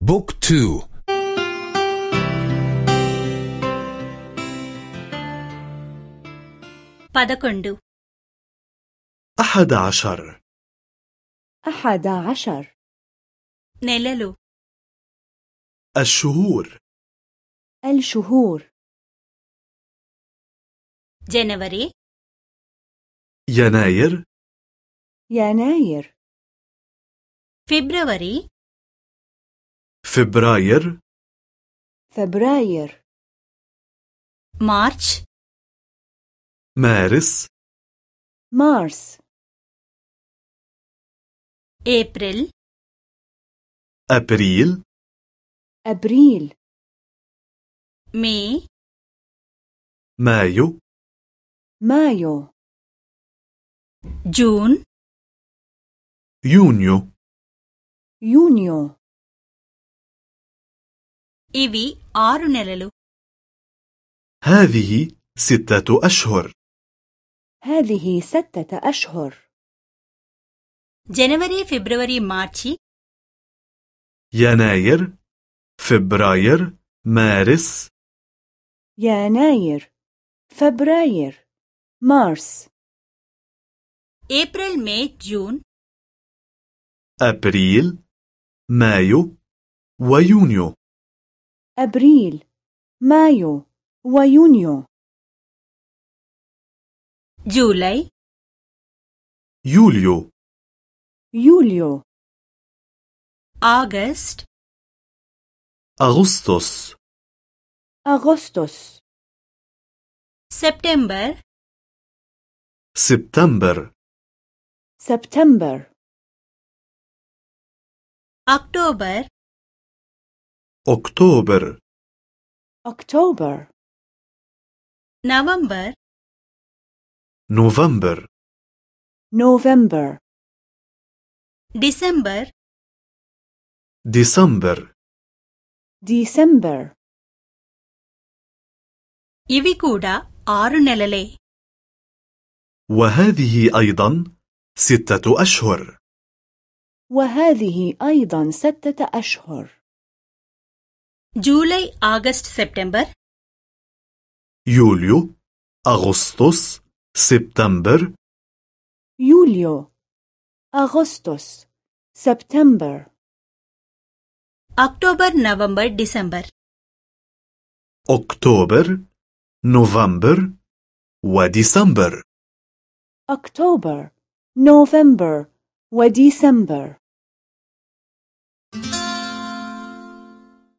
بوك تو పదకొండు أحد عشر أحد عشر నెలలు الشهور الشهور జనవరి يناير يناير ఫిబ్రవరి فبراير فبراير مارس مارس مارس إبريل أبريل أبريل مي مايو مايو جون يونيو يونيو. ఇవి ఆరు నెలలు هذه ستة أشهر هذه ستة أشهر జనవరి ఫిబ్రవరి మార్చి يناير فبراير مارس يناير فبراير مارس ఏప్రిల్ మే జూన్ أبريل مايو ويونيو أبريل مايو ويونيو. జూలై يوليو. يوليو. أغسط أغسطس. أغسطس. سبتمبر. سبتمبر. سبتمبر. أكتوبر. أكتوبر أكتوبر నవంబర్ نوفمبر نوفمبر డిసెంబర్ ديسمبر ديسمبر ఇవి కూడా ఆరు నెలలే وهذه أيضا ستة أشهر وهذه أيضا ستة أشهر ജൂലൈ ആഗസ്റ്റ് സെപ്റ്റംബർ യൂലിയോ അഗോസ്തോസ് സെപ്റ്റംബർ യൂലിയോ അഗോസ്തോസ് September October November December October November وديسمبر أكتوبر نوفمبر وديسمبر